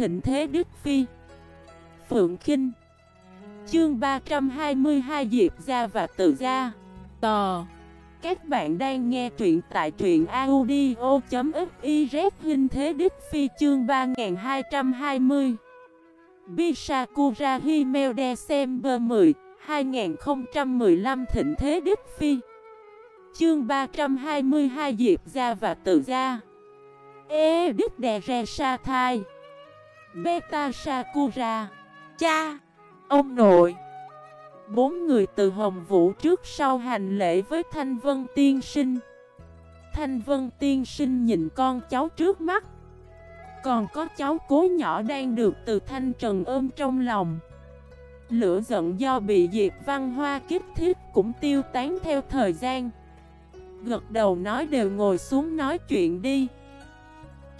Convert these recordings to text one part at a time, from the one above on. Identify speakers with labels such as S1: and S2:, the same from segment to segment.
S1: thịnh thế Đức Phi. Phượng Kinh. Chương 322 Diệp Gia và Tự Gia. Tò. Các bạn đang nghe truyện tại truyện audio.xyz Hình thế Đức Phi chương 3220 Bisakura Himeo December 10 2015 Thịnh Thế Đức Phi. Chương 322 Diệp Gia và Tự Gia. E Đức Đè Re Sa Thai. Beta Sakura Cha, Ông nội. Bốn người từ Hồng Vũ trước sau hành lễ với Thanh Vân Tiên Sinh. Thanh Vân Tiên Sinh nhìn con cháu trước mắt. Còn có cháu cố nhỏ đang được từ Thanh Trần ôm trong lòng. Lửa giận do bị Diệp Văn Hoa kích thiết cũng tiêu tán theo thời gian. Gật đầu nói đều ngồi xuống nói chuyện đi.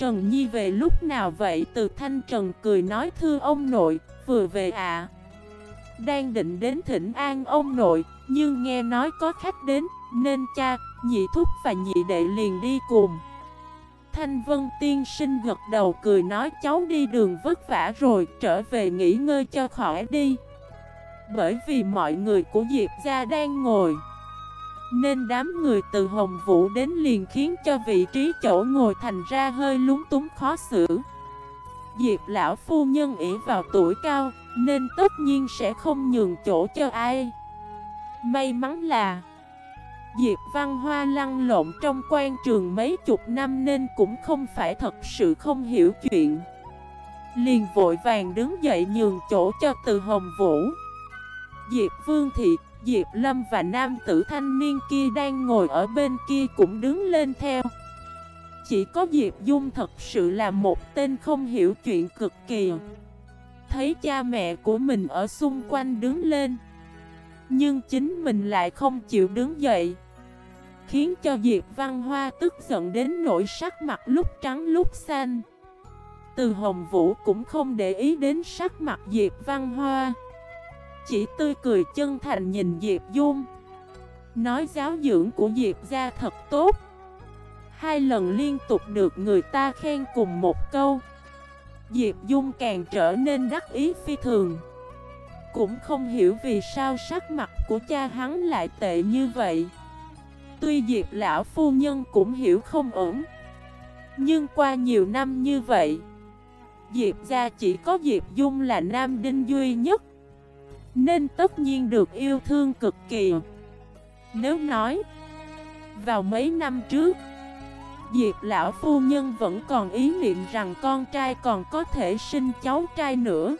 S1: Trần Nhi về lúc nào vậy? Từ Thanh Trần cười nói thưa ông nội Vừa về ạ. Đang định đến thỉnh an ông nội Nhưng nghe nói có khách đến Nên cha, nhị thúc và nhị đệ liền đi cùng. Thanh Vân tiên sinh gật đầu cười nói cháu đi đường vất vả rồi Trở về nghỉ ngơi cho khỏi đi. Bởi vì mọi người của Diệp gia đang ngồi nên đám người từ Hồng Vũ đến liền khiến cho vị trí chỗ ngồi thành ra hơi lúng túng khó xử. Diệp lão phu nhân ỷ vào tuổi cao, Nên tất nhiên sẽ không nhường chỗ cho ai. May mắn là, Diệp Văn Hoa lăn lộn trong quan trường mấy chục năm Nên cũng không phải thật sự không hiểu chuyện. Liền vội vàng đứng dậy nhường chỗ cho từ Hồng Vũ. Diệp Vương Thị Diệp Lâm và nam tử thanh niên kia đang ngồi ở bên kia cũng đứng lên theo. Chỉ có Diệp Dung thật sự là một tên không hiểu chuyện cực kỳ. Thấy cha mẹ của mình ở xung quanh đứng lên, Nhưng chính mình lại không chịu đứng dậy, Khiến cho Diệp Văn Hoa tức giận đến nỗi sắc mặt lúc trắng lúc xanh. Từ Hồng Vũ cũng không để ý đến sắc mặt Diệp Văn Hoa chỉ tươi cười chân thành nhìn Diệp Dung. Nói giáo dưỡng của Diệp gia thật tốt. Hai lần liên tục được người ta khen cùng một câu. Diệp Dung càng trở nên đắc ý phi thường. Cũng không hiểu vì sao sắc mặt của cha hắn lại tệ như vậy. Tuy Diệp lão phu nhân cũng hiểu không ổn, Nhưng qua nhiều năm như vậy, Diệp gia chỉ có Diệp Dung là nam đinh duy nhất nên tất nhiên được yêu thương cực kỳ. Nếu nói, Vào mấy năm trước, Diệp lão phu nhân vẫn còn ý niệm rằng con trai còn có thể sinh cháu trai nữa.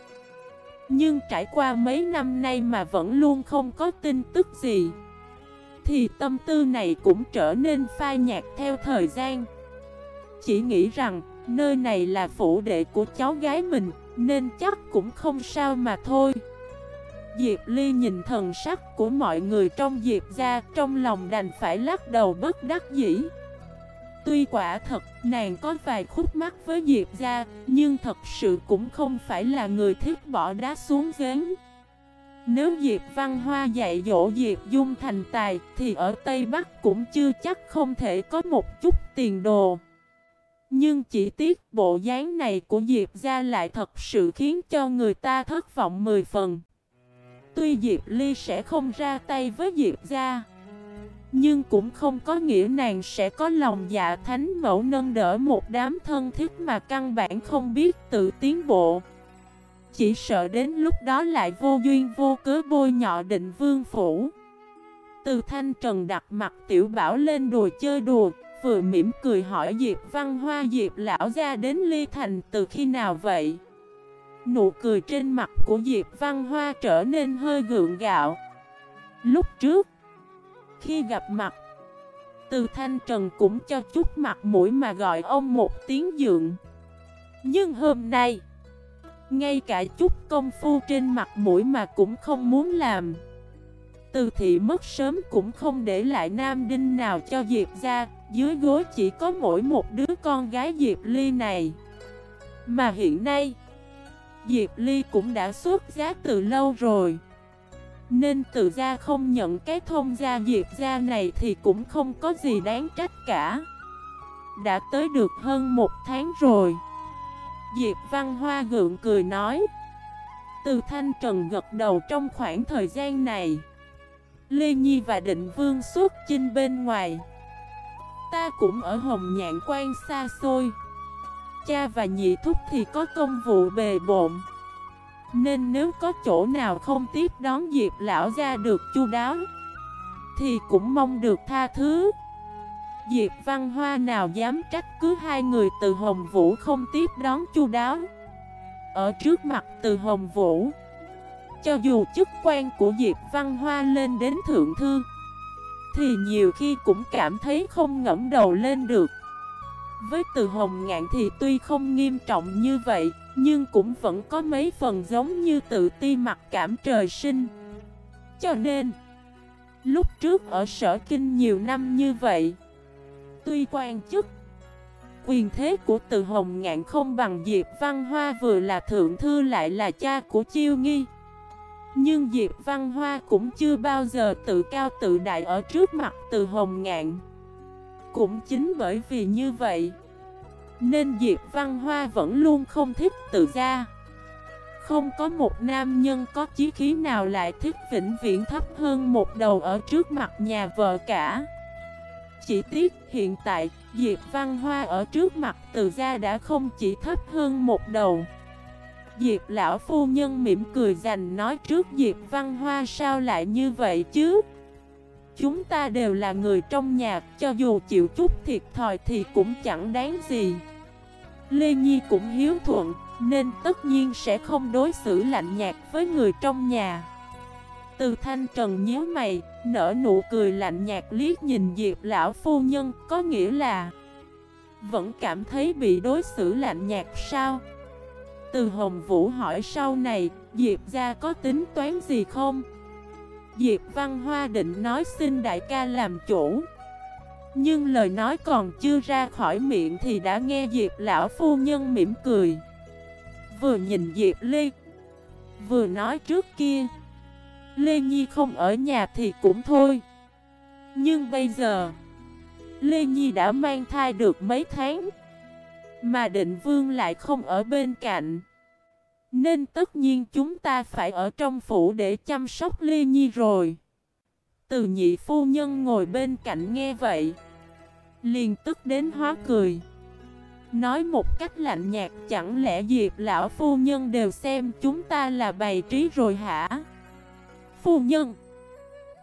S1: Nhưng trải qua mấy năm nay mà vẫn luôn không có tin tức gì, Thì tâm tư này cũng trở nên phai nhạt theo thời gian. Chỉ nghĩ rằng, nơi này là phủ đệ của cháu gái mình, Nên chắc cũng không sao mà thôi. Diệp Ly nhìn thần sắc của mọi người trong Diệp gia, Trong lòng đành phải lắc đầu bất đắc dĩ. Tuy quả thật, nàng có vài khúc mắc với Diệp gia, Nhưng thật sự cũng không phải là người thích bỏ đá xuống giếng. Nếu Diệp Văn Hoa dạy dỗ Diệp Dung thành tài, Thì ở Tây Bắc cũng chưa chắc không thể có một chút tiền đồ. Nhưng chỉ tiếc bộ dáng này của Diệp gia lại thật sự khiến cho người ta thất vọng mười phần. Tuy Diệp Ly sẽ không ra tay với Diệp gia, Nhưng cũng không có nghĩa nàng sẽ có lòng dạ thánh mẫu nâng đỡ một đám thân thiết mà căn bản không biết tự tiến bộ Chỉ sợ đến lúc đó lại vô duyên vô cớ bôi nhọ định vương phủ Từ thanh trần đặt mặt tiểu bảo lên đùa chơi đùa, Vừa mỉm cười hỏi Diệp Văn Hoa Diệp lão ra đến Ly Thành từ khi nào vậy? Nụ cười trên mặt của Diệp Văn Hoa trở nên hơi gượng gạo. Lúc trước, Khi gặp mặt, Từ Thanh Trần cũng cho chút mặt mũi mà gọi ông một tiếng dượng. Nhưng hôm nay, Ngay cả chút công phu trên mặt mũi mà cũng không muốn làm. Từ thị mất sớm cũng không để lại nam đinh nào cho Diệp ra, Dưới gối chỉ có mỗi một đứa con gái Diệp Ly này. Mà hiện nay Diệp Ly cũng đã xuất giá từ lâu rồi. Nên từ gia không nhận cái thông gia Diệp gia này thì cũng không có gì đáng trách cả. Đã tới được hơn một tháng rồi. Diệp Văn Hoa gượng cười nói. Từ Thanh Trần gật đầu trong khoảng thời gian này. Lê Nhi và Định Vương xuất chinh bên ngoài. Ta cũng ở Hồng Nhạn quan xa xôi. Cha và nhị thúc thì có công vụ bề bộn. Nên nếu có chỗ nào không tiếp đón Diệp lão ra được chu đáo, Thì cũng mong được tha thứ. Diệp Văn Hoa nào dám trách cứ hai người từ Hồng Vũ không tiếp đón chu đáo? Ở trước mặt từ Hồng Vũ, Cho dù chức quan của Diệp Văn Hoa lên đến Thượng Thư, Thì nhiều khi cũng cảm thấy không ngẫm đầu lên được. Với từ Hồng Ngạn thì tuy không nghiêm trọng như vậy, Nhưng cũng vẫn có mấy phần giống như tự ti mặc cảm trời sinh. Cho nên, Lúc trước ở sở kinh nhiều năm như vậy, Tuy quan chức, Quyền thế của từ Hồng Ngạn không bằng Diệp Văn Hoa vừa là thượng thư lại là cha của Chiêu Nghi. Nhưng Diệp Văn Hoa cũng chưa bao giờ tự cao tự đại ở trước mặt từ Hồng Ngạn. Cũng chính bởi vì như vậy, Nên Diệp Văn Hoa vẫn luôn không thích tự ra Không có một nam nhân có chí khí nào lại thích vĩnh viễn thấp hơn một đầu ở trước mặt nhà vợ cả. Chỉ tiếc hiện tại, Diệp Văn Hoa ở trước mặt từ gia đã không chỉ thấp hơn một đầu. Diệp lão phu nhân mỉm cười dành nói trước Diệp Văn Hoa sao lại như vậy chứ? Chúng ta đều là người trong nhà Cho dù chịu chút thiệt thòi thì cũng chẳng đáng gì Lê Nhi cũng hiếu thuận Nên tất nhiên sẽ không đối xử lạnh nhạt với người trong nhà từ thanh trần nhíu mày, nở nụ cười lạnh nhạt liếc nhìn Diệp lão phu nhân, có nghĩa là Vẫn cảm thấy bị đối xử lạnh nhạt sao? Từ Hồng Vũ hỏi sau này, Diệp gia có tính toán gì không? Diệp Văn Hoa định nói xin đại ca làm chủ. Nhưng lời nói còn chưa ra khỏi miệng thì đã nghe Diệp lão phu nhân mỉm cười. Vừa nhìn Diệp Ly Vừa nói trước kia, Lê Nhi không ở nhà thì cũng thôi. Nhưng bây giờ, Lê Nhi đã mang thai được mấy tháng, Mà định vương lại không ở bên cạnh. Nên tất nhiên chúng ta phải ở trong phủ để chăm sóc Lê Nhi rồi. Từ nhị phu nhân ngồi bên cạnh nghe vậy, Liền tức đến hóa cười. Nói một cách lạnh nhạt, chẳng lẽ Diệp lão phu nhân đều xem chúng ta là bày trí rồi hả? phu nhân.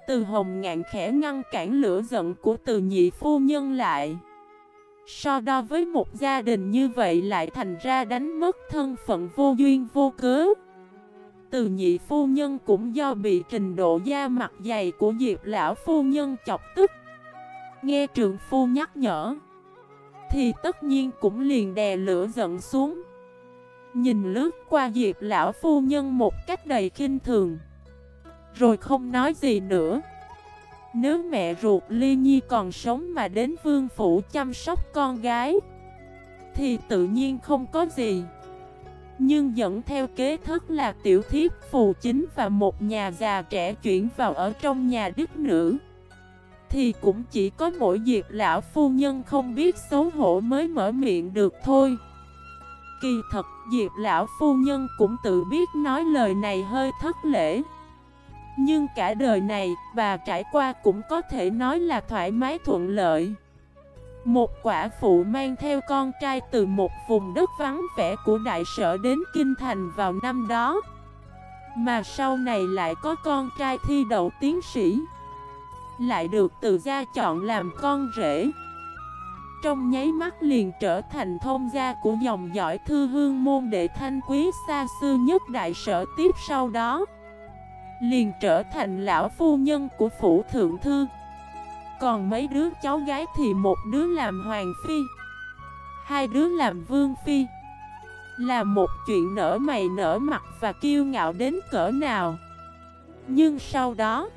S1: Từ hồng ngạn khẽ ngăn cản lửa giận của từ nhị phu nhân lại. So đo với một gia đình như vậy lại thành ra đánh mất thân phận vô duyên vô cớ. Từ nhị phu nhân cũng do bị trình độ da mặt dày của Diệp lão phu nhân chọc tức. Nghe trường phu nhắc nhở, Thì tất nhiên cũng liền đè lửa giận xuống. Nhìn lướt qua Diệp lão phu nhân một cách đầy khinh thường. Rồi không nói gì nữa. Nếu mẹ ruột Ly Nhi còn sống mà đến vương phủ chăm sóc con gái, Thì tự nhiên không có gì. Nhưng dẫn theo kế thức là tiểu thiếp, phù chính và một nhà già trẻ chuyển vào ở trong nhà đức nữ. Thì cũng chỉ có mỗi dịp lão phu nhân không biết xấu hổ mới mở miệng được thôi. Kỳ thật Diệp lão phu nhân cũng tự biết nói lời này hơi thất lễ nhưng cả đời này, bà trải qua cũng có thể nói là thoải mái thuận lợi. Một quả phụ mang theo con trai từ một vùng đất vắng vẻ của đại sở đến Kinh Thành vào năm đó. Mà sau này lại có con trai thi đậu tiến sĩ. Lại được từ gia chọn làm con rể. Trong nháy mắt liền trở thành thông gia của dòng dõi thư hương môn đệ thanh quý xa xưa nhất đại sở tiếp sau đó. Liền trở thành lão phu nhân của phủ thượng thư. Còn mấy đứa cháu gái thì một đứa làm hoàng phi, Hai đứa làm vương phi. Là một chuyện nở mày nở mặt và kiêu ngạo đến cỡ nào. Nhưng sau đó,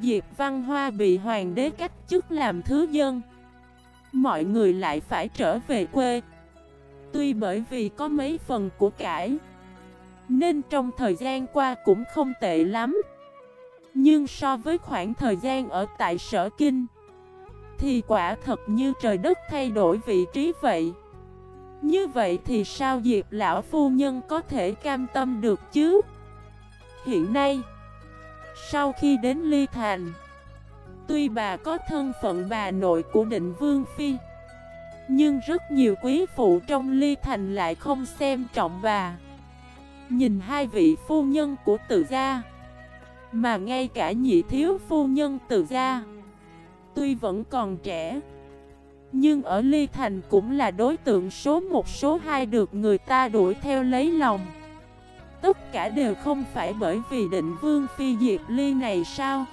S1: Diệp Văn Hoa bị hoàng đế cách chức làm thứ dân. Mọi người lại phải trở về quê. Tuy bởi vì có mấy phần của cải nên trong thời gian qua cũng không tệ lắm Nhưng so với khoảng thời gian ở tại sở kinh Thì quả thật như trời đất thay đổi vị trí vậy Như vậy thì sao Diệp lão phu nhân có thể cam tâm được chứ? Hiện nay, sau khi đến Ly Thành, tuy bà có thân phận bà nội của định Vương Phi, nhưng rất nhiều quý phụ trong Ly Thành lại không xem trọng bà. Nhìn hai vị phu nhân của tự gia, mà ngay cả nhị thiếu phu nhân tự gia, tuy vẫn còn trẻ, nhưng ở Ly Thành cũng là đối tượng số một số hai được người ta đuổi theo lấy lòng. Tất cả đều không phải bởi vì định vương phi Diệp Ly này sao?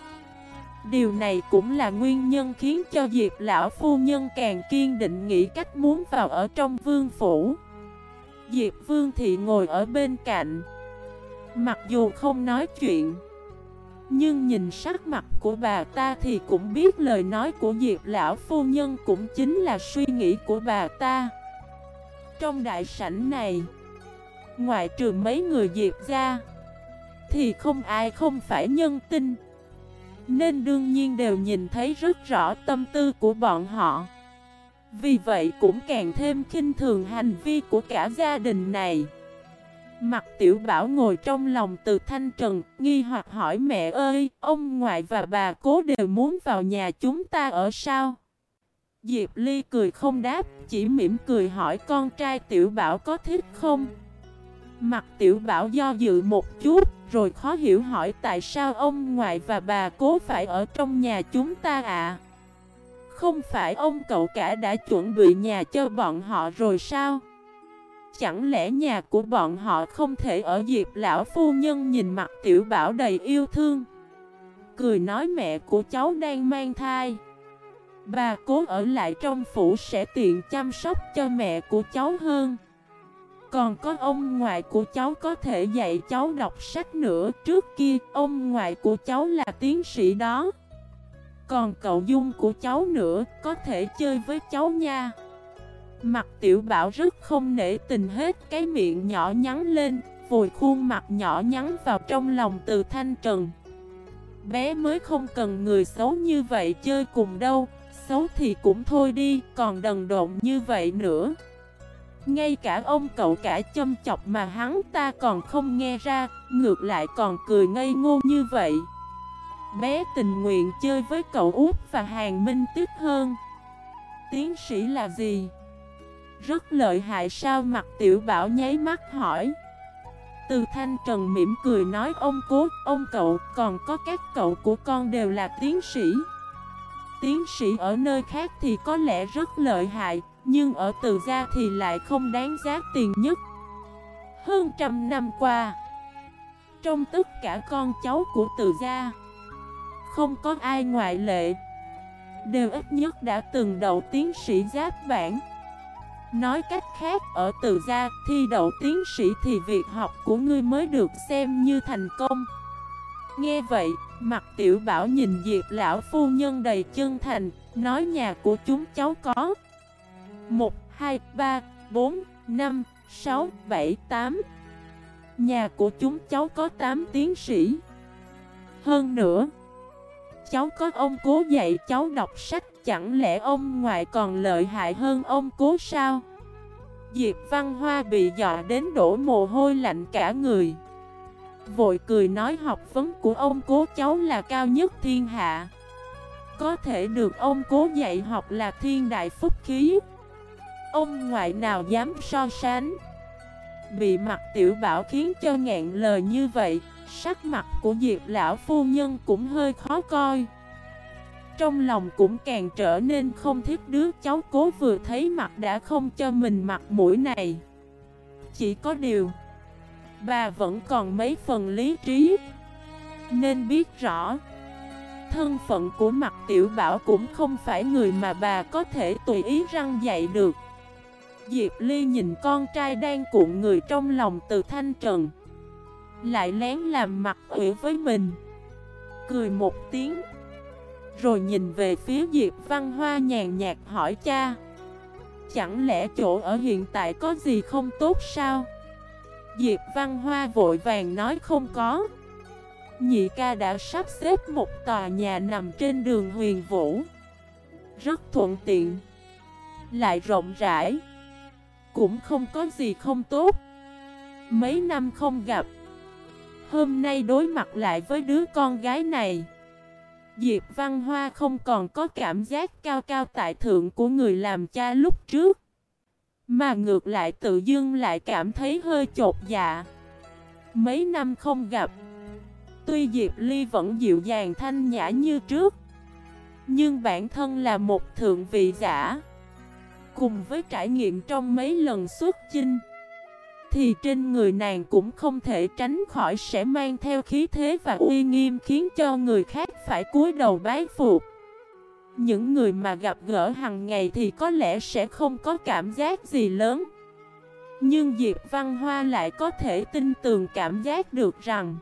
S1: Điều này cũng là nguyên nhân khiến cho Diệp lão phu nhân càng kiên định nghĩ cách muốn vào ở trong vương phủ. Diệp vương thị ngồi ở bên cạnh. Mặc dù không nói chuyện, nhưng nhìn sắc mặt của bà ta thì cũng biết lời nói của Diệp lão phu nhân cũng chính là suy nghĩ của bà ta. Trong đại sảnh này, Ngoại trừ mấy người Diệp ra Thì không ai không phải nhân tinh. Nên đương nhiên đều nhìn thấy rất rõ tâm tư của bọn họ. Vì vậy cũng càng thêm khinh thường hành vi của cả gia đình này Mặt tiểu bảo ngồi trong lòng từ thanh trần, nghi hoặc hỏi mẹ ơi, ông ngoại và bà cố đều muốn vào nhà chúng ta ở sao? Diệp Ly cười không đáp, chỉ mỉm cười hỏi con trai tiểu bảo có thích không? Mặt tiểu bảo do dự một chút, rồi khó hiểu hỏi tại sao ông ngoại và bà cố phải ở trong nhà chúng ta ạ? Không phải ông cậu cả đã chuẩn bị nhà cho bọn họ rồi sao? Chẳng lẽ nhà của bọn họ không thể ở dịp lão phu nhân nhìn mặt tiểu bảo đầy yêu thương? Cười nói mẹ của cháu đang mang thai. Bà cố ở lại trong phủ sẽ tiện chăm sóc cho mẹ của cháu hơn. Còn có ông ngoại của cháu có thể dạy cháu đọc sách nữa. Trước kia, ông ngoại của cháu là tiến sĩ đó. Còn cậu dung của cháu nữa, có thể chơi với cháu nha. Mặt tiểu bảo rất không nể tình hết, cái miệng nhỏ nhắn lên, Vùi khuôn mặt nhỏ nhắn vào trong lòng từ thanh trần. Bé mới không cần người xấu như vậy chơi cùng đâu, Xấu thì cũng thôi đi, Còn đần độn như vậy nữa. Ngay cả ông cậu cả châm chọc mà hắn ta còn không nghe ra, Ngược lại còn cười ngây ngô như vậy. Bé tình nguyện chơi với cậu út và hàng minh tiếp hơn. Tiến sĩ là gì? Rất lợi hại sao? Mặt tiểu bảo nháy mắt hỏi. Từ thanh trần mỉm cười nói ông cố, ông cậu Còn có các cậu của con đều là tiến sĩ. Tiến sĩ ở nơi khác thì có lẽ rất lợi hại Nhưng ở từ gia thì lại không đáng giá tiền nhất. Hơn trăm năm qua Trong tất cả con cháu của từ gia không có ai ngoại lệ. Đều ít nhất đã từng đậu tiến sĩ giáp bản Nói cách khác, ở từ gia, thi đậu tiến sĩ thì việc học của ngươi mới được xem như thành công. Nghe vậy, mặt tiểu bảo nhìn Diệp lão phu nhân đầy chân thành, nói nhà của chúng cháu có. 1, 2, 3, 4, 5, 6, 7, 8 Nhà của chúng cháu có 8 tiến sĩ. Hơn nữa Cháu có ông cố dạy cháu đọc sách chẳng lẽ ông ngoại còn lợi hại hơn ông cố sao? Diệp Văn Hoa bị dọa đến đổ mồ hôi lạnh cả người. Vội cười nói học vấn của ông cố cháu là cao nhất thiên hạ. Có thể được ông cố dạy học là thiên đại phúc khí. Ông ngoại nào dám so sánh. Bị mặt tiểu bảo khiến cho ngẹn lời như vậy, sắc mặt của Diệp lão phu nhân cũng hơi khó coi. Trong lòng cũng càng trở nên không thích đứa cháu cố vừa thấy mặt đã không cho mình mặt mũi này. Chỉ có điều, Bà vẫn còn mấy phần lý trí, Nên biết rõ, Thân phận của mặt tiểu bảo cũng không phải người mà bà có thể tùy ý răng dạy được. Diệp Ly nhìn con trai đang cuộn người trong lòng từ thanh trần. Lại lén làm mặt ủy với mình. Cười một tiếng. Rồi nhìn về phía Diệp Văn Hoa nhàn nhạt hỏi cha. Chẳng lẽ chỗ ở hiện tại có gì không tốt sao? Diệp Văn Hoa vội vàng nói không có. Nhị ca đã sắp xếp một tòa nhà nằm trên đường huyền vũ. Rất thuận tiện. Lại rộng rãi. Cũng không có gì không tốt. Mấy năm không gặp. Hôm nay đối mặt lại với đứa con gái này, Diệp Văn Hoa không còn có cảm giác cao cao tại thượng của người làm cha lúc trước, Mà ngược lại tự dưng lại cảm thấy hơi chột dạ. Mấy năm không gặp, Tuy Diệp Ly vẫn dịu dàng thanh nhã như trước, Nhưng bản thân là một thượng vị giả. Cùng với trải nghiệm trong mấy lần xuất chinh thì trên người nàng cũng không thể tránh khỏi sẽ mang theo khí thế và uy nghiêm Khiến cho người khác phải cúi đầu bái phục. Những người mà gặp gỡ hàng ngày thì có lẽ sẽ không có cảm giác gì lớn. Nhưng Diệp Văn Hoa lại có thể tin tường cảm giác được rằng,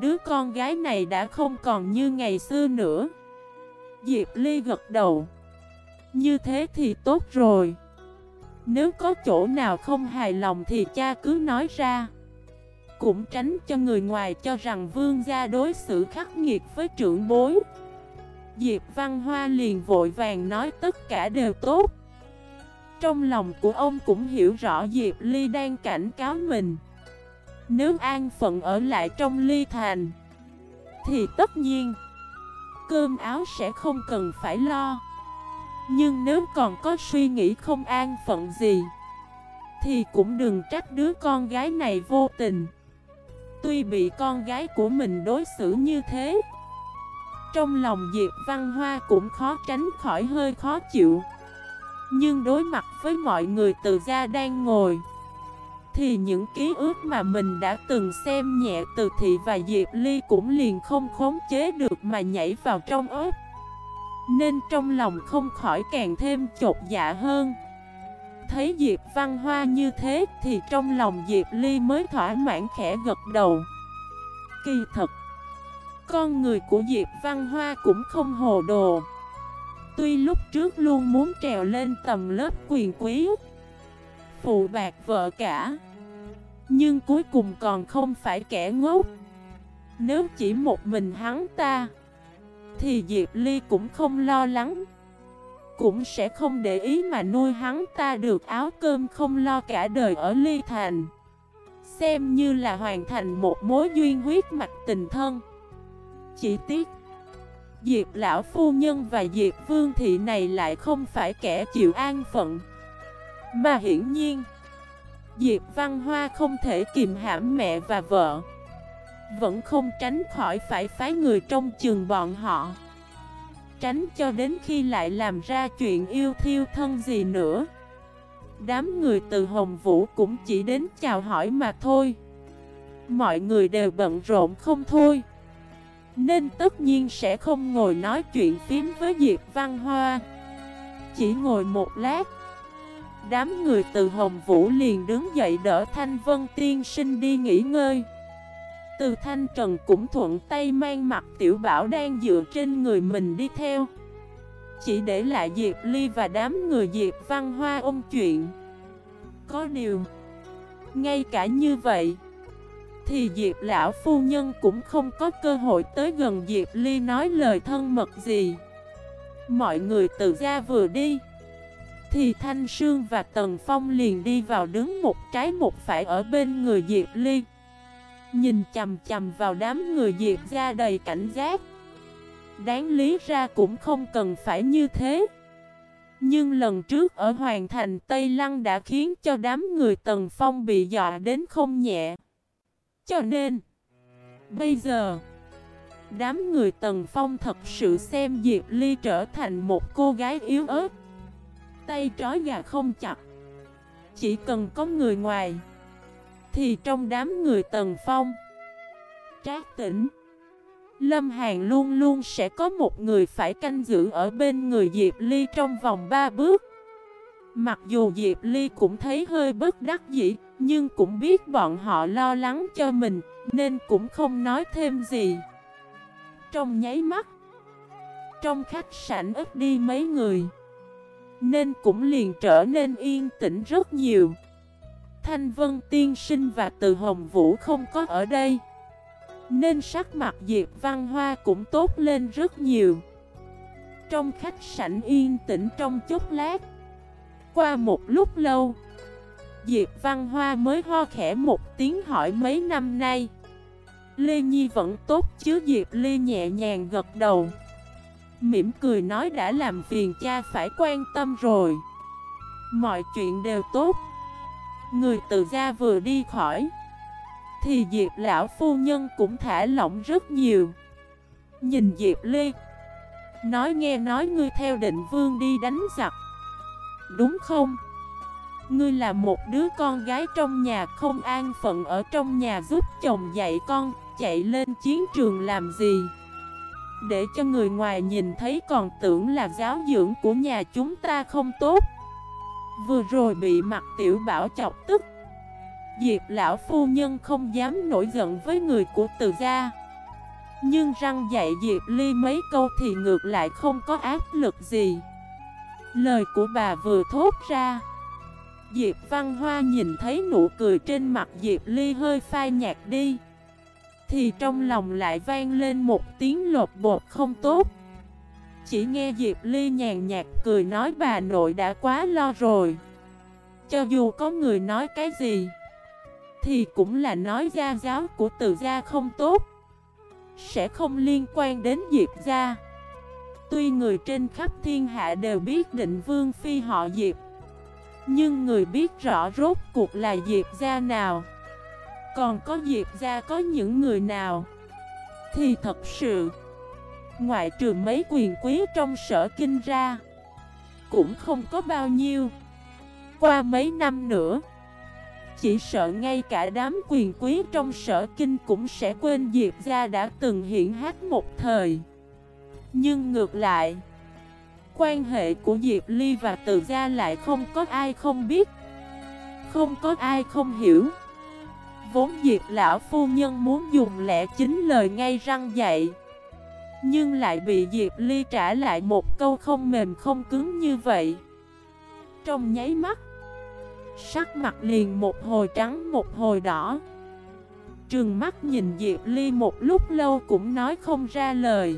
S1: Đứa con gái này đã không còn như ngày xưa nữa. Diệp Ly gật đầu. Như thế thì tốt rồi. Nếu có chỗ nào không hài lòng thì cha cứ nói ra. Cũng tránh cho người ngoài cho rằng vương gia đối xử khắc nghiệt với trưởng bối. Diệp Văn Hoa liền vội vàng nói tất cả đều tốt. Trong lòng của ông cũng hiểu rõ Diệp Ly đang cảnh cáo mình. Nếu an phận ở lại trong ly thành, Thì tất nhiên, Cơm áo sẽ không cần phải lo. Nhưng nếu còn có suy nghĩ không an phận gì, Thì cũng đừng trách đứa con gái này vô tình. Tuy bị con gái của mình đối xử như thế, Trong lòng Diệp Văn Hoa cũng khó tránh khỏi hơi khó chịu. Nhưng đối mặt với mọi người từ gia đang ngồi, thì những ký ức mà mình đã từng xem nhẹ từ thị và Diệp Ly cũng liền không khống chế được mà nhảy vào trong ớt. Nên trong lòng không khỏi càng thêm chột dạ hơn. Thấy Diệp Văn Hoa như thế thì trong lòng Diệp Ly mới thỏa mãn khẽ gật đầu. Kỳ thật, Con người của Diệp Văn Hoa cũng không hồ đồ. Tuy lúc trước luôn muốn trèo lên tầm lớp quyền quý, phụ bạc vợ cả, Nhưng cuối cùng còn không phải kẻ ngốc. Nếu chỉ một mình hắn ta thì Diệp Ly cũng không lo lắng. Cũng sẽ không để ý mà nuôi hắn ta được áo cơm không lo cả đời ở Ly Thành. Xem như là hoàn thành một mối duyên huyết mạch tình thân. Chỉ tiếc, Diệp lão phu nhân và Diệp vương thị này lại không phải kẻ chịu an phận. Mà hiển nhiên, Diệp Văn Hoa không thể kìm hãm mẹ và vợ. Vẫn không tránh khỏi phải phái người trong trường bọn họ. Tránh cho đến khi lại làm ra chuyện yêu thiêu thân gì nữa. Đám người từ Hồng Vũ cũng chỉ đến chào hỏi mà thôi. Mọi người đều bận rộn không thôi. Nên tất nhiên sẽ không ngồi nói chuyện phím với Diệp Văn Hoa. Chỉ ngồi một lát, Đám người từ Hồng Vũ liền đứng dậy đỡ Thanh Vân Tiên sinh đi nghỉ ngơi. Từ Thanh Trần cũng thuận tay mang mặt tiểu bảo đang dựa trên người mình đi theo. Chỉ để lại Diệp Ly và đám người Diệp Văn Hoa ôm chuyện. Có điều, Ngay cả như vậy, Thì Diệp Lão Phu Nhân cũng không có cơ hội tới gần Diệp Ly nói lời thân mật gì. Mọi người từ ra vừa đi, thì Thanh Sương và Tần Phong liền đi vào đứng một trái một phải ở bên người Diệp Ly. Nhìn chầm chầm vào đám người diệt ra đầy cảnh giác. Đáng lý ra cũng không cần phải như thế. Nhưng lần trước ở Hoàng Thành Tây Lăng đã khiến cho đám người Tần Phong bị dọa đến không nhẹ. Cho nên, Bây giờ, Đám người Tần Phong thật sự xem Diệp Ly trở thành một cô gái yếu ớt. Tay trói gà không chặt. Chỉ cần có người ngoài thì trong đám người tần phong, Trác tỉnh Lâm Hàn luôn luôn sẽ có một người phải canh giữ ở bên người Diệp Ly trong vòng 3 bước. Mặc dù Diệp Ly cũng thấy hơi bất đắc dĩ, Nhưng cũng biết bọn họ lo lắng cho mình, Nên cũng không nói thêm gì. Trong nháy mắt, Trong khách sạn ít đi mấy người, nên cũng liền trở nên yên tĩnh rất nhiều. Thanh Vân Tiên Sinh và Từ Hồng Vũ không có ở đây. Nên sắc mặt Diệp Văn Hoa cũng tốt lên rất nhiều. Trong khách sảnh yên tĩnh trong chốc lát. Qua một lúc lâu, Diệp Văn Hoa mới ho khẽ một tiếng hỏi mấy năm nay, Lê Nhi vẫn tốt chứ? Diệp Lê nhẹ nhàng gật đầu, Mỉm cười nói đã làm phiền cha phải quan tâm rồi. Mọi chuyện đều tốt. Người từ ra vừa đi khỏi Thì Diệp lão phu nhân cũng thả lỏng rất nhiều Nhìn Diệp ly, Nói nghe nói ngươi theo định vương đi đánh giặc Đúng không? Ngươi là một đứa con gái trong nhà không an phận ở trong nhà giúp chồng dạy con Chạy lên chiến trường làm gì? Để cho người ngoài nhìn thấy còn tưởng là giáo dưỡng của nhà chúng ta không tốt Vừa rồi bị mặt tiểu bảo chọc tức. Diệp lão phu nhân không dám nổi giận với người của từ gia. Nhưng răng dạy Diệp Ly mấy câu thì ngược lại không có áp lực gì. Lời của bà vừa thốt ra, Diệp Văn Hoa nhìn thấy nụ cười trên mặt Diệp Ly hơi phai nhạt đi. Thì trong lòng lại vang lên một tiếng lột bột không tốt. Chỉ nghe Diệp Ly nhàn nhạt cười nói, bà nội đã quá lo rồi. Cho dù có người nói cái gì, Thì cũng là nói gia giáo của từ gia không tốt. Sẽ không liên quan đến Diệp gia. Tuy người trên khắp thiên hạ đều biết định vương phi họ Diệp, Nhưng người biết rõ rốt cuộc là Diệp gia nào. Còn có Diệp gia có những người nào Thì thật sự Ngoại trừ mấy quyền quý trong sở kinh ra, Cũng không có bao nhiêu. Qua mấy năm nữa, Chỉ sợ ngay cả đám quyền quý trong sở kinh cũng sẽ quên Diệp gia đã từng hiện hát một thời. Nhưng ngược lại, Quan hệ của Diệp Ly và Từ Gia lại không có ai không biết, Không có ai không hiểu. Vốn Diệp Lão Phu Nhân muốn dùng lẽ chính lời ngay răng dạy nhưng lại bị Diệp Ly trả lại một câu không mềm không cứng như vậy. Trong nháy mắt, Sắc mặt liền một hồi trắng một hồi đỏ. Trừng mắt nhìn Diệp Ly một lúc lâu cũng nói không ra lời.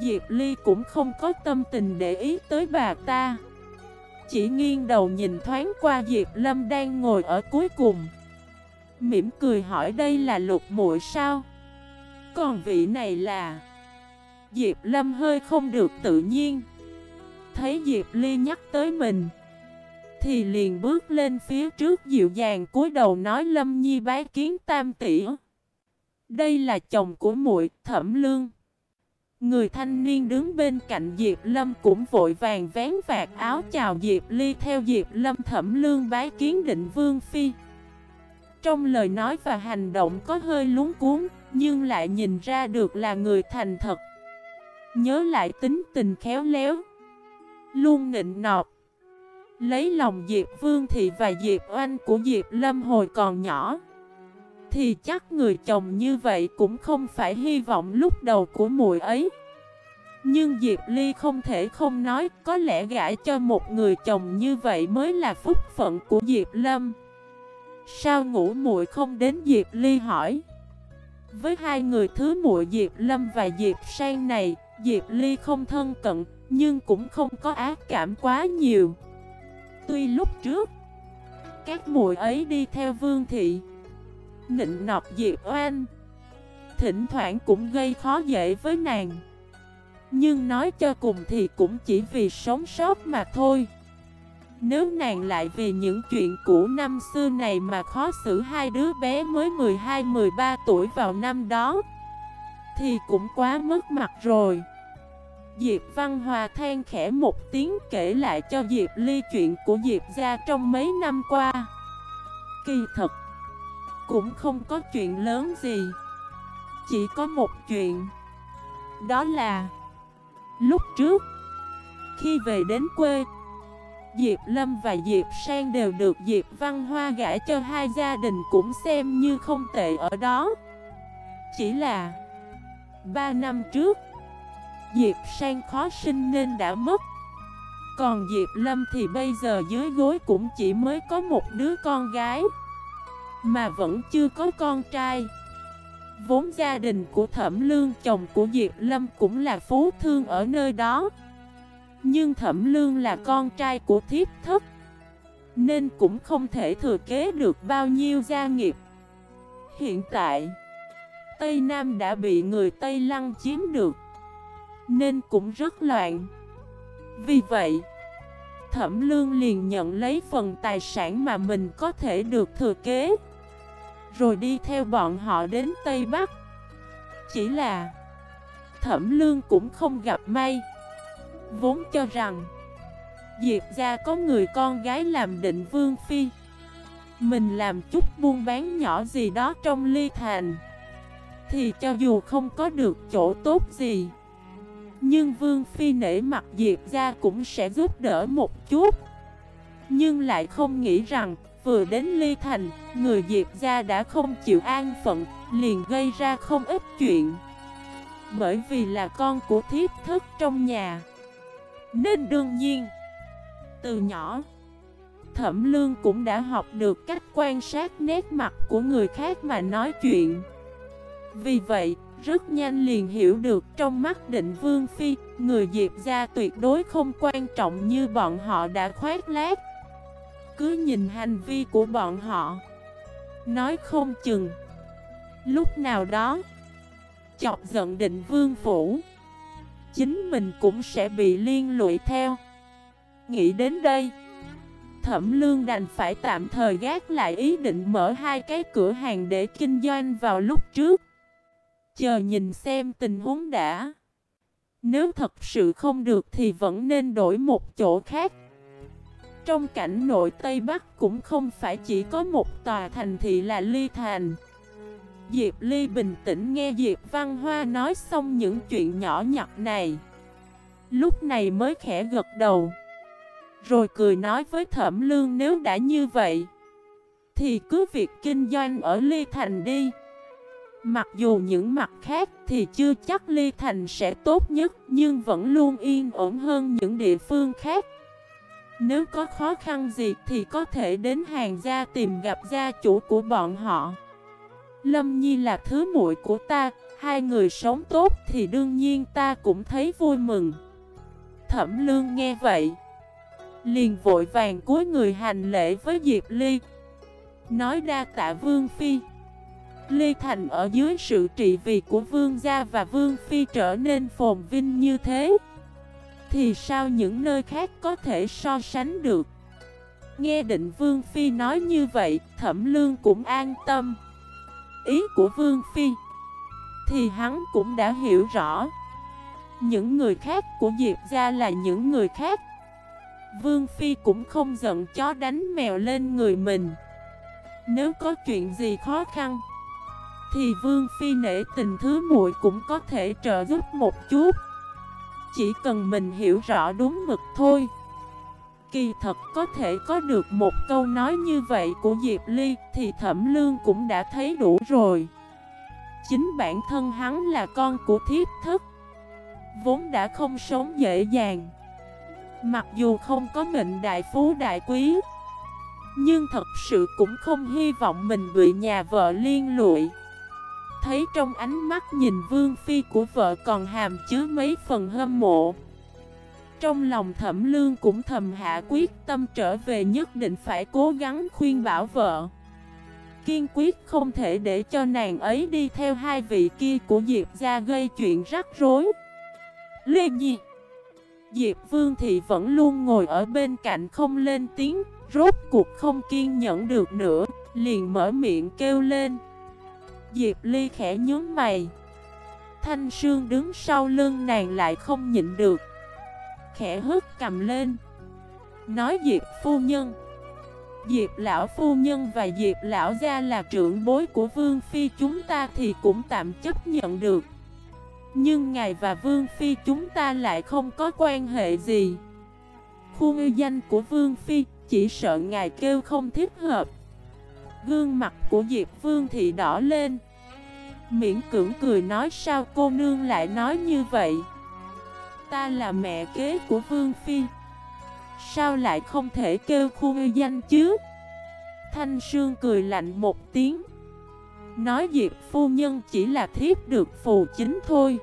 S1: Diệp Ly cũng không có tâm tình để ý tới bà ta. Chỉ nghiêng đầu nhìn thoáng qua Diệp Lâm đang ngồi ở cuối cùng. Mỉm cười hỏi đây là lục muội sao? Còn vị này là Diệp Lâm hơi không được tự nhiên Thấy Diệp Ly nhắc tới mình Thì liền bước lên phía trước dịu dàng cúi đầu nói Lâm Nhi bái kiến tam tỷ Đây là chồng của muội Thẩm Lương Người thanh niên đứng bên cạnh Diệp Lâm cũng vội vàng vén vạt áo chào Diệp Ly theo Diệp Lâm thẩm lương bái kiến định Vương Phi. Trong lời nói và hành động có hơi lúng cuốn, nhưng lại nhìn ra được là người thành thật. Nhớ lại tính tình khéo léo, luôn nịnh nọt. Lấy lòng Diệp Vương Thị và Diệp Oanh của Diệp Lâm hồi còn nhỏ thì chắc người chồng như vậy cũng không phải hy vọng lúc đầu của muội ấy. Nhưng Diệp Ly không thể không nói, có lẽ gãi cho một người chồng như vậy mới là phúc phận của Diệp Lâm. Sao ngủ muội không đến Diệp Ly hỏi? Với hai người thứ muội Diệp Lâm và Diệp Sang này, Diệp Ly không thân cận, nhưng cũng không có ác cảm quá nhiều. Tuy lúc trước, các muội ấy đi theo Vương Thị, Nịnh nọt Diệp Oan Thỉnh thoảng cũng gây khó dễ với nàng Nhưng nói cho cùng thì cũng chỉ vì sống sót mà thôi Nếu nàng lại vì những chuyện cũ năm xưa này mà khó xử hai đứa bé mới 12-13 tuổi vào năm đó thì cũng quá mất mặt rồi. Diệp Văn Hòa than khẽ một tiếng kể lại cho Diệp Ly chuyện của Diệp gia trong mấy năm qua. Kỳ thật, cũng không có chuyện lớn gì, Chỉ có một chuyện. Đó là, Lúc trước, Khi về đến quê, Diệp Lâm và Diệp Sang đều được Diệp Văn Hoa gãi cho hai gia đình cũng xem như không tệ ở đó. Chỉ là Ba năm trước, Diệp Sang khó sinh nên đã mất. Còn Diệp Lâm thì bây giờ dưới gối cũng chỉ mới có một đứa con gái, mà vẫn chưa có con trai. Vốn gia đình của Thẩm Lương, chồng của Diệp Lâm cũng là phú thương ở nơi đó. Nhưng Thẩm Lương là con trai của thiếp thất, Nên cũng không thể thừa kế được bao nhiêu gia nghiệp. Hiện tại Tây Nam đã bị người Tây Lăng chiếm được, Nên cũng rất loạn. Vì vậy, Thẩm Lương liền nhận lấy phần tài sản mà mình có thể được thừa kế, Rồi đi theo bọn họ đến Tây Bắc. Chỉ là, Thẩm Lương cũng không gặp may, Vốn cho rằng, Diệp gia có người con gái làm định vương phi, Mình làm chút buôn bán nhỏ gì đó trong ly thành. Thì cho dù không có được chỗ tốt gì, Nhưng vương phi nể mặt Diệp gia cũng sẽ giúp đỡ một chút. Nhưng lại không nghĩ rằng, Vừa đến ly thành, Người Diệp gia đã không chịu an phận, Liền gây ra không ít chuyện. Bởi vì là con của thiếp thức trong nhà. Nên đương nhiên, từ nhỏ, Thẩm Lương cũng đã học được cách quan sát nét mặt của người khác mà nói chuyện. Vì vậy, rất nhanh liền hiểu được trong mắt định Vương Phi Người Diệp gia tuyệt đối không quan trọng như bọn họ đã khoét lát Cứ nhìn hành vi của bọn họ. Nói không chừng. Lúc nào đó Chọc giận định Vương Phủ Chính mình cũng sẽ bị liên lụy theo. Nghĩ đến đây Thẩm lương đành phải tạm thời gác lại ý định mở hai cái cửa hàng để kinh doanh vào lúc trước. Chờ nhìn xem tình huống đã. Nếu thật sự không được thì vẫn nên đổi một chỗ khác. Trong cảnh nội Tây Bắc cũng không phải chỉ có một tòa thành thị là Ly Thành. Diệp Ly bình tĩnh nghe Diệp Văn Hoa nói xong những chuyện nhỏ nhặt này. Lúc này mới khẽ gật đầu, rồi cười nói với thẩm lương nếu đã như vậy, Thì cứ việc kinh doanh ở Ly Thành đi. Mặc dù những mặt khác thì chưa chắc Ly Thành sẽ tốt nhất, Nhưng vẫn luôn yên ổn hơn những địa phương khác. Nếu có khó khăn gì thì có thể đến hàng gia tìm gặp gia chủ của bọn họ. Lâm Nhi là thứ muội của ta, Hai người sống tốt thì đương nhiên ta cũng thấy vui mừng. Thẩm lương nghe vậy, Liền vội vàng cúi người hành lễ với Diệp Ly. Nói đa tạ Vương Phi. Lê Thành ở dưới sự trị vì của Vương Gia và Vương Phi trở nên phồn vinh như thế, Thì sao những nơi khác có thể so sánh được? Nghe định Vương Phi nói như vậy, Thẩm Lương cũng an tâm. Ý của Vương Phi Thì hắn cũng đã hiểu rõ. Những người khác của Diệp Gia là những người khác. Vương Phi cũng không giận chó đánh mèo lên người mình. Nếu có chuyện gì khó khăn thì Vương Phi nể tình thứ muội cũng có thể trợ giúp một chút. Chỉ cần mình hiểu rõ đúng mực thôi. Kỳ thật có thể có được một câu nói như vậy của Diệp Ly Thì Thẩm Lương cũng đã thấy đủ rồi. Chính bản thân hắn là con của thiếp thức Vốn đã không sống dễ dàng. Mặc dù không có mệnh đại phú đại quý, Nhưng thật sự cũng không hy vọng mình bị nhà vợ liên lụy. Thấy trong ánh mắt nhìn vương phi của vợ còn hàm chứa mấy phần hâm mộ. Trong lòng thẩm lương cũng thầm hạ quyết tâm trở về nhất định phải cố gắng khuyên bảo vợ. Kiên quyết không thể để cho nàng ấy đi theo hai vị kia của Diệp ra gây chuyện rắc rối. Lê Nhi. Diệp Vương thì vẫn luôn ngồi ở bên cạnh không lên tiếng, rốt cuộc không kiên nhẫn được nữa, liền mở miệng kêu lên. Diệp Ly khẽ nhướng mày. Thanh Sương đứng sau lưng nàng lại không nhịn được. Khẽ hứt cầm lên. Nói Diệp Phu Nhân. Diệp Lão Phu Nhân và Diệp Lão Gia là trưởng bối của Vương Phi, chúng ta thì cũng tạm chấp nhận được. Nhưng ngài và Vương Phi chúng ta lại không có quan hệ gì Khu ngư danh của Vương Phi, chỉ sợ ngài kêu không thích hợp Gương mặt của Diệp Vương thì đỏ lên. Miễn cưỡng cười nói sao cô nương lại nói như vậy? Ta là mẹ kế của Vương Phi. Sao lại không thể kêu khu danh chứ? Thanh Sương cười lạnh một tiếng. Nói Diệp phu nhân chỉ là thiếp được phù chính thôi.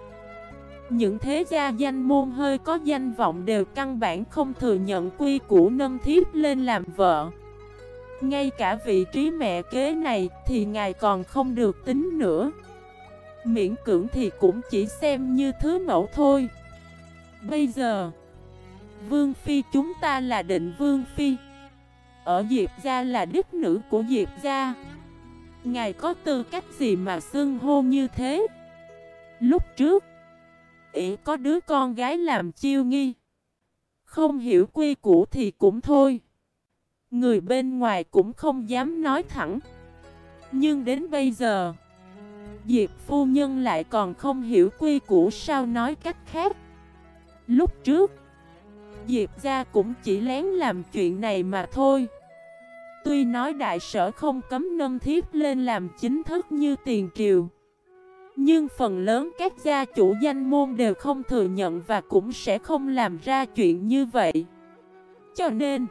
S1: Những thế gia danh môn hơi có danh vọng đều căn bản không thừa nhận quy củ nâng thiếp lên làm vợ. Ngay cả vị trí mẹ kế này thì ngài còn không được tính nữa. Miễn cưỡng thì cũng chỉ xem như thứ mẫu thôi. Bây giờ, Vương Phi chúng ta là định Vương Phi. Ở Diệp Gia là đức nữ của Diệp Gia. Ngài có tư cách gì mà xưng hô như thế? Lúc trước, ỷ có đứa con gái làm chiêu nghi. Không hiểu quy củ thì cũng thôi. Người bên ngoài cũng không dám nói thẳng. Nhưng đến bây giờ, Diệp phu nhân lại còn không hiểu quy củ sao nói cách khác. Lúc trước, Diệp gia cũng chỉ lén làm chuyện này mà thôi. Tuy nói đại sở không cấm nâng thiếp lên làm chính thức như tiền triều Nhưng phần lớn các gia chủ danh môn đều không thừa nhận và cũng sẽ không làm ra chuyện như vậy. Cho nên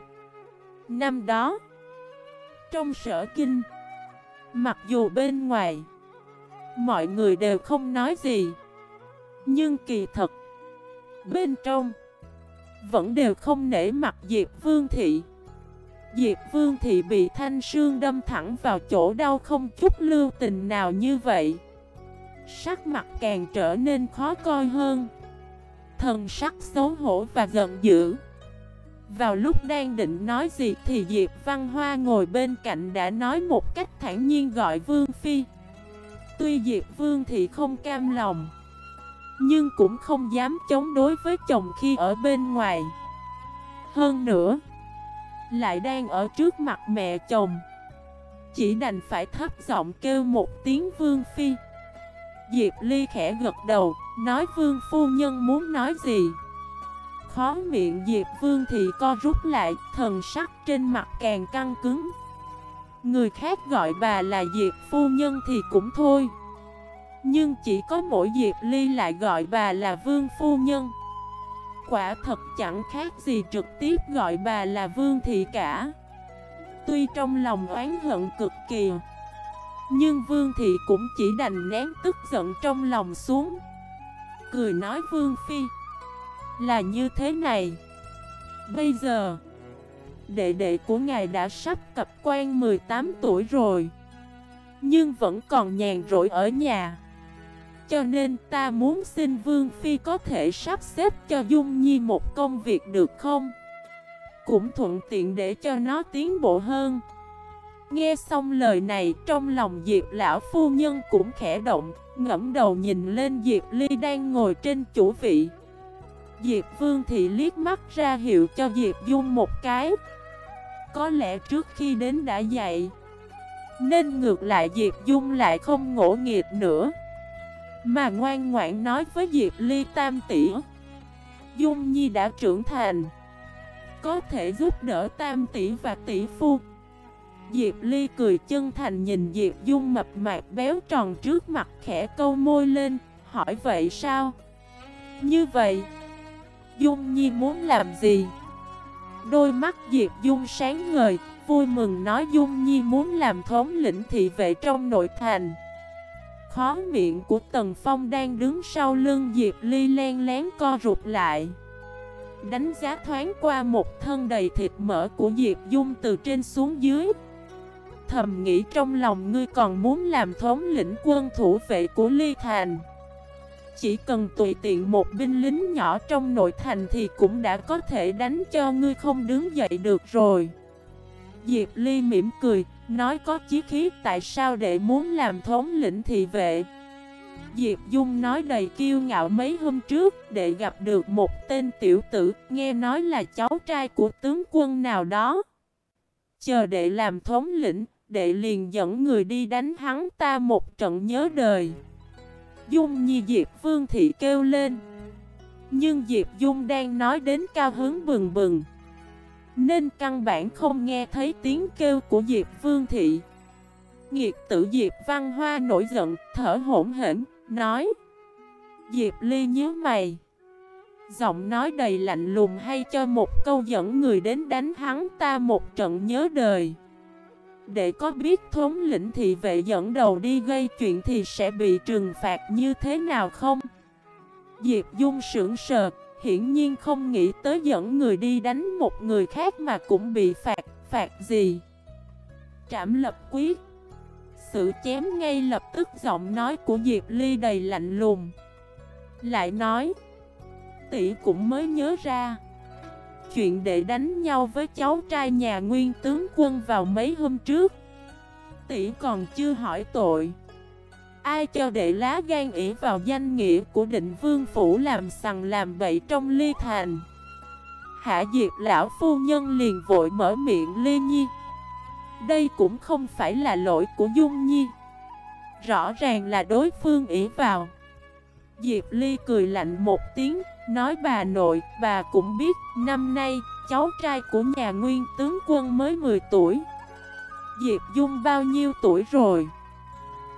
S1: Năm đó, Trong sở kinh, Mặc dù bên ngoài, Mọi người đều không nói gì, Nhưng kỳ thật, Bên trong, Vẫn đều không nể mặt Diệp Vương Thị. Diệp Vương Thị bị thanh sương đâm thẳng vào chỗ đau không chút lưu tình nào như vậy. Sắc mặt càng trở nên khó coi hơn. Thần sắc xấu hổ và giận dữ. Vào lúc đang định nói gì thì Diệp Văn Hoa ngồi bên cạnh đã nói một cách thản nhiên gọi Vương Phi. Tuy Diệp Vương thì không cam lòng, Nhưng cũng không dám chống đối với chồng khi ở bên ngoài. Hơn nữa, lại đang ở trước mặt mẹ chồng. Chỉ đành phải thấp giọng kêu một tiếng Vương Phi. Diệp Ly khẽ gật đầu, Nói Vương Phu Nhân muốn nói gì? Khó miệng Diệp Vương thì co rút lại, Thần sắc trên mặt càng căng cứng. Người khác gọi bà là Diệp Phu Nhân thì cũng thôi. Nhưng chỉ có mỗi Diệp Ly lại gọi bà là Vương Phu Nhân. Quả thật chẳng khác gì trực tiếp gọi bà là Vương Thị cả. Tuy trong lòng oán hận cực kỳ, Nhưng Vương Thị cũng chỉ đành nén tức giận trong lòng xuống. Cười nói Vương Phi là như thế này. Bây giờ, Đệ đệ của ngài đã sắp cập quan 18 tuổi rồi, Nhưng vẫn còn nhàn rỗi ở nhà. Cho nên ta muốn xin Vương Phi có thể sắp xếp cho Dung Nhi một công việc được không? Cũng thuận tiện để cho nó tiến bộ hơn. Nghe xong lời này, trong lòng Diệp lão phu nhân cũng khẽ động ngẫm đầu nhìn lên Diệp Ly đang ngồi trên chủ vị. Diệp Vương Thị liếc mắt ra hiệu cho Diệp Dung một cái. Có lẽ trước khi đến đã dậy, Nên ngược lại Diệp Dung lại không ngỗ nghiệt nữa. Mà ngoan ngoãn nói với Diệp Ly Tam tỷ Dung Nhi đã trưởng thành Có thể giúp đỡ Tam tỷ và tỷ phu. Diệp Ly cười chân thành nhìn Diệp Dung mập mạp béo tròn trước mặt khẽ câu môi lên Hỏi vậy sao? Như vậy Dung Nhi muốn làm gì? Đôi mắt Diệp Dung sáng ngời, Vui mừng nói Dung Nhi muốn làm thống lĩnh thị vệ trong nội thành. Khó miệng của Tần Phong đang đứng sau lưng Diệp Ly len lén co rụt lại. Đánh giá thoáng qua một thân đầy thịt mỡ của Diệp Dung từ trên xuống dưới. Thầm nghĩ trong lòng ngươi còn muốn làm thống lĩnh quân thủ vệ của Ly Thành. Chỉ cần tùy tiện một binh lính nhỏ trong nội thành thì cũng đã có thể đánh cho ngươi không đứng dậy được rồi Diệp Ly mỉm cười, nói có chí khí tại sao đệ muốn làm thống lĩnh thị vệ. Diệp Dung nói đầy kiêu ngạo mấy hôm trước để gặp được một tên tiểu tử nghe nói là cháu trai của tướng quân nào đó. Chờ đệ làm thống lĩnh, đệ liền dẫn người đi đánh hắn ta một trận nhớ đời. Dung nhi Diệp Vương Thị kêu lên. Nhưng Diệp Dung đang nói đến cao hứng bừng bừng. Nên căn bản không nghe thấy tiếng kêu của Diệp Vương Thị Nghiệt tử Diệp Văn Hoa nổi giận, thở hổn hển, nói Diệp Ly nhớ mày Giọng nói đầy lạnh lùng hay cho một câu dẫn người đến đánh hắn ta một trận nhớ đời để có biết thống lĩnh thị vệ dẫn đầu đi gây chuyện thì sẽ bị trừng phạt như thế nào không? Diệp Dung sững sờ, hiển nhiên không nghĩ tới dẫn người đi đánh một người khác mà cũng bị phạt, phạt gì? trảm lập quyết Sự chém ngay lập tức giọng nói của Diệp Ly đầy lạnh lùng Lại nói Tỷ cũng mới nhớ ra Chuyện để đánh nhau với cháu trai nhà nguyên tướng quân vào mấy hôm trước. Tỷ còn chưa hỏi tội. Ai cho đệ lá gan ỉ vào danh nghĩa của định vương phủ làm sằng làm bậy trong ly thành? Hạ Diệp lão phu nhân liền vội mở miệng Ly Nhi. Đây cũng không phải là lỗi của Dung Nhi. Rõ ràng là đối phương ỉ vào. Diệp Ly cười lạnh một tiếng Nói bà nội, bà cũng biết Năm nay, cháu trai của nhà nguyên tướng quân mới 10 tuổi. Diệp Dung bao nhiêu tuổi rồi?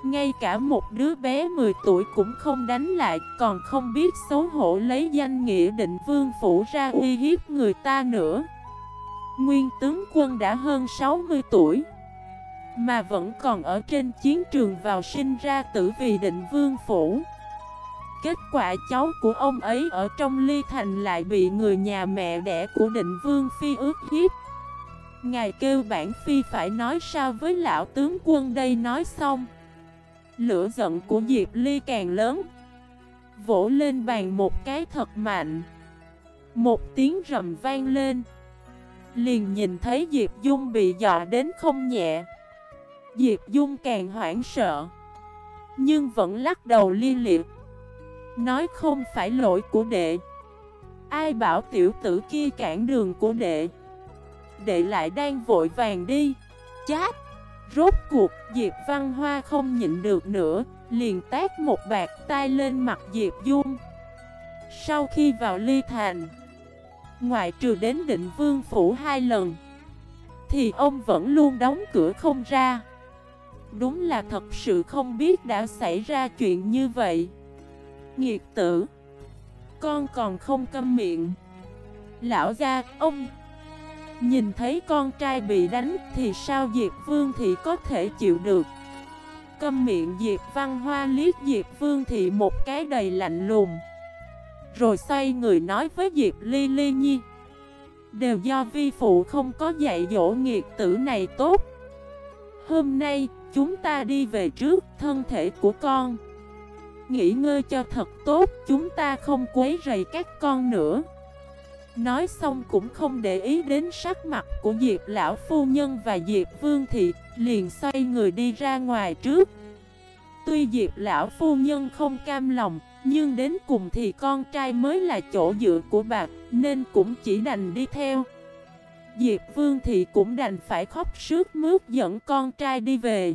S1: Ngay cả một đứa bé 10 tuổi cũng không đánh lại Còn không biết xấu hổ lấy danh nghĩa định vương phủ ra uy hiếp người ta nữa. Nguyên tướng quân đã hơn 60 tuổi Mà vẫn còn ở trên chiến trường vào sinh ra tử vì định vương phủ. Kết quả cháu của ông ấy ở trong ly thành lại bị người nhà mẹ đẻ của định vương phi ước hiếp. Ngài kêu bản phi phải nói sao với lão tướng quân đây nói xong. Lửa giận của Diệp Ly càng lớn. Vỗ lên bàn một cái thật mạnh. Một tiếng rầm vang lên. Liền nhìn thấy Diệp Dung bị dọa đến không nhẹ. Diệp Dung càng hoảng sợ, Nhưng vẫn lắc đầu liên liệt. Nói không phải lỗi của đệ Ai bảo tiểu tử kia cản đường của đệ Đệ lại đang vội vàng đi Chát Rốt cuộc, Diệp Văn Hoa không nhịn được nữa, liền tát một bạc tay lên mặt Diệp Dung. Sau khi vào ly thành, ngoại trừ đến định vương phủ hai lần, thì ông vẫn luôn đóng cửa không ra. Đúng là thật sự không biết đã xảy ra chuyện như vậy. Nghiệt tử, con còn không câm miệng. Lão gia, ông. Nhìn thấy con trai bị đánh thì sao Diệp Vương Thị có thể chịu được? Câm miệng Diệp Văn Hoa liếc Diệp Vương Thị một cái đầy lạnh lùng. Rồi xoay người nói với Diệp Ly Ly Nhi. Đều do vi phụ không có dạy dỗ nghiệt tử này tốt. Hôm nay chúng ta đi về trước thân thể của con. Nghỉ ngơi cho thật tốt, Chúng ta không quấy rầy các con nữa. Nói xong cũng không để ý đến sắc mặt của Diệp Lão Phu Nhân và Diệp Vương Thị, Liền xoay người đi ra ngoài trước. Tuy Diệp Lão Phu Nhân không cam lòng, Nhưng đến cùng thì con trai mới là chỗ dựa của bà, Nên cũng chỉ đành đi theo. Diệp Vương Thị cũng đành phải khóc sướt mướt dẫn con trai đi về.